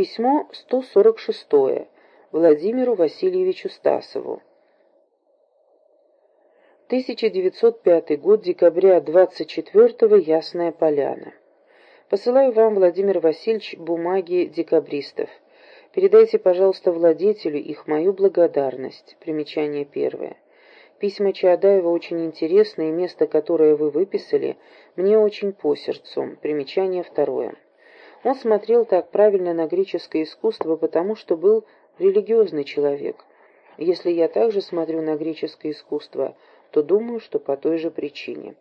Письмо 146 Владимиру Васильевичу Стасову. 1905 год, декабря 24-го, Ясная Поляна. Посылаю вам, Владимир Васильевич, бумаги декабристов. Передайте, пожалуйста, владетелю их мою благодарность. Примечание первое. Письма Чаадаева очень интересны, и место, которое вы выписали, мне очень по сердцу. Примечание второе. Он смотрел так правильно на греческое искусство, потому что был религиозный человек. Если я также смотрю на греческое искусство, то думаю, что по той же причине.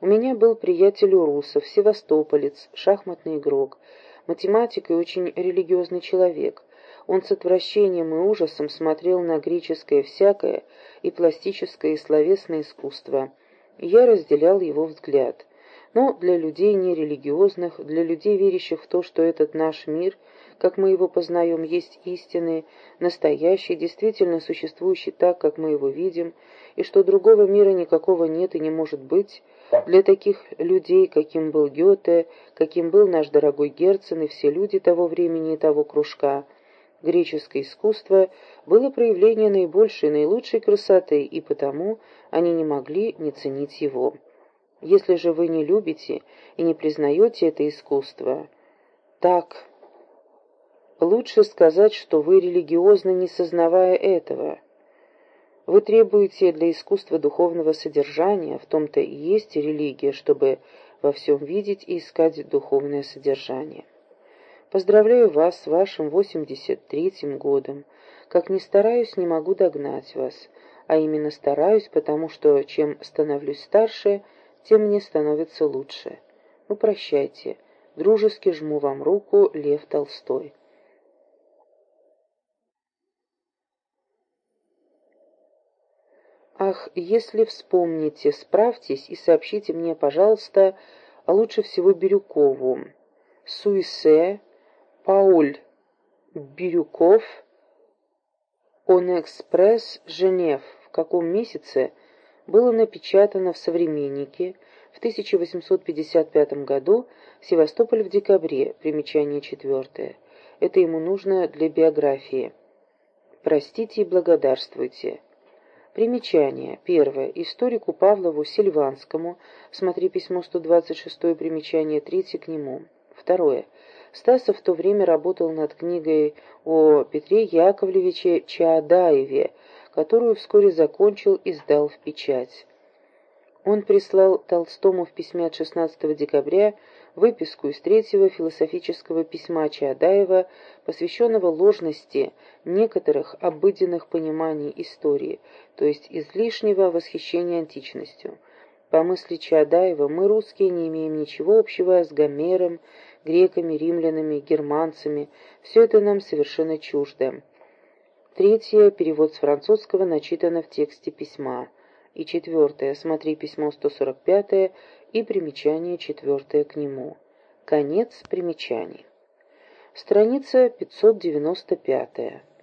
У меня был приятель Урусов, севастополец, шахматный игрок, математик и очень религиозный человек. Он с отвращением и ужасом смотрел на греческое всякое и пластическое и словесное искусство. Я разделял его взгляд. Но для людей нерелигиозных, для людей, верящих в то, что этот наш мир – как мы его познаем, есть истинный, настоящий, действительно существующий так, как мы его видим, и что другого мира никакого нет и не может быть, для таких людей, каким был Гёте, каким был наш дорогой Герцен и все люди того времени и того кружка, греческое искусство было проявление наибольшей наилучшей красоты, и потому они не могли не ценить его. Если же вы не любите и не признаете это искусство, так Лучше сказать, что вы религиозны, не сознавая этого. Вы требуете для искусства духовного содержания, в том-то и есть религия, чтобы во всем видеть и искать духовное содержание. Поздравляю вас с вашим 83-м годом. Как ни стараюсь, не могу догнать вас, а именно стараюсь, потому что чем становлюсь старше, тем мне становится лучше. Ну, прощайте. Дружески жму вам руку, Лев Толстой. Ах, если вспомните, справьтесь и сообщите мне, пожалуйста, а лучше всего Бирюкову. Суисе, Пауль Бирюков, Он Экспресс, Женев. В каком месяце было напечатано в «Современнике» в 1855 году, Севастополь в декабре, примечание четвертое. Это ему нужно для биографии. Простите и благодарствуйте. Примечание. Первое. Историку Павлову Сильванскому. Смотри письмо 126, примечание 3 к нему. Второе. Стасов в то время работал над книгой о Петре Яковлевиче Чаадаеве, которую вскоре закончил и сдал в печать. Он прислал Толстому в письме от 16 декабря выписку из третьего философического письма Чаадаева, посвященного ложности некоторых обыденных пониманий истории, то есть излишнего восхищения античностью. По мысли Чаадаева, мы, русские, не имеем ничего общего с Гомером, греками, римлянами, германцами, все это нам совершенно чуждо. Третье, перевод с французского, начитано в тексте письма и четвертое, смотри письмо 145 и примечание четвертое к нему. Конец примечаний. Страница 595.